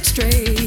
It straight.